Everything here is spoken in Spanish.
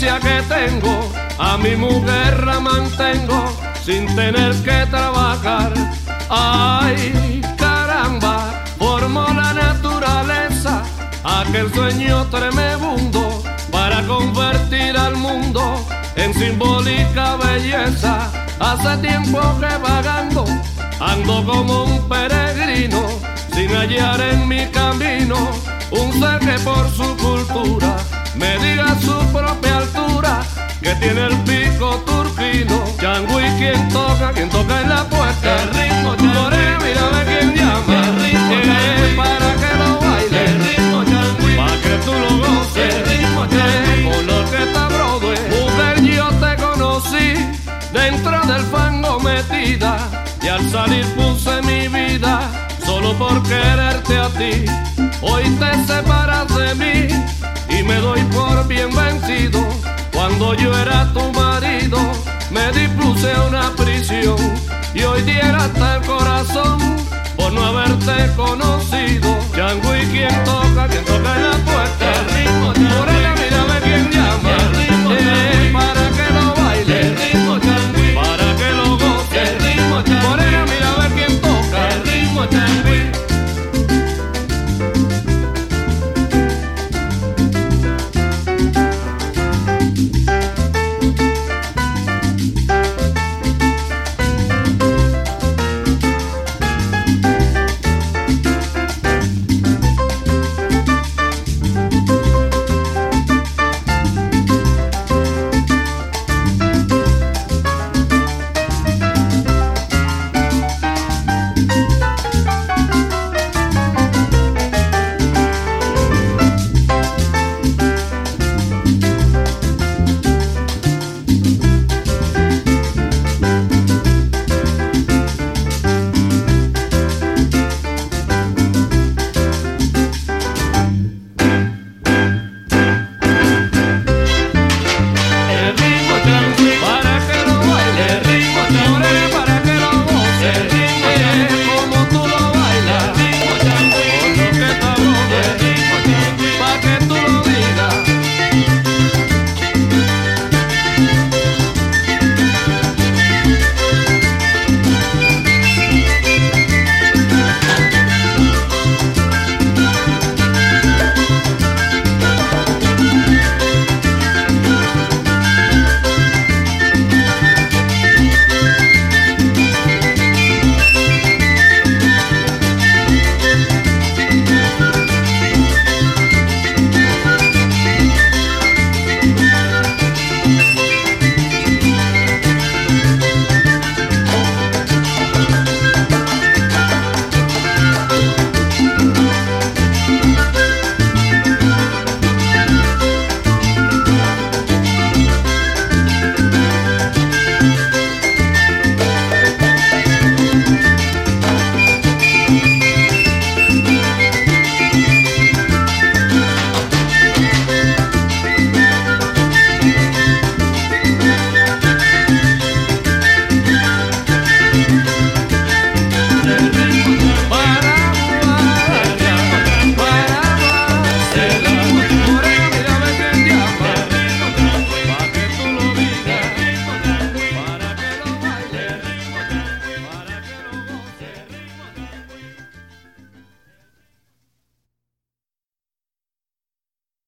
que tengo, a mi mujer la mantengo sin tener que trabajar. Ay, caramba, formó la naturaleza aquel sueño tremebundo para convertir al mundo en simbólica belleza. Hace tiempo que vagando, ando como un peregrino, sin hallar en mi camino un ser que por su cultura me diga su que tiene el pico turquino. Changui, quien toca, quien toca en la puerta. El ritmo, More, mira quien llama. El ritmo, Eh, changui. para que lo baile. El ritmo changüí, Pa' que tú lo goces, El ritmo, eh, con lo que está Broadway. Mujer, yo te conocí dentro del fango metida y al salir puse mi vida solo por quererte a ti. Hoy te separas de mí y me doy por bien vencido. Cuando yo era tu marido, me dispuse a una prisión y hoy diera hasta el corazón por no haberte conocido. Changui, quien toca, quien toca.